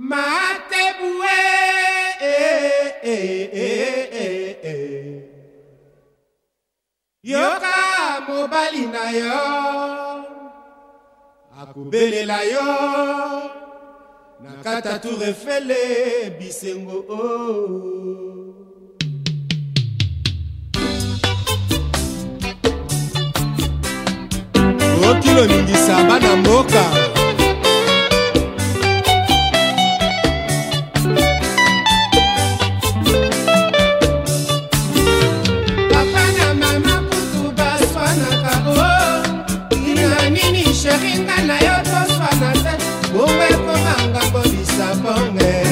matebue eh, eh, eh, yoka mobali na yo akobelela yo na kata tour efele bisengo o oh. okilo ningisa bana mboka No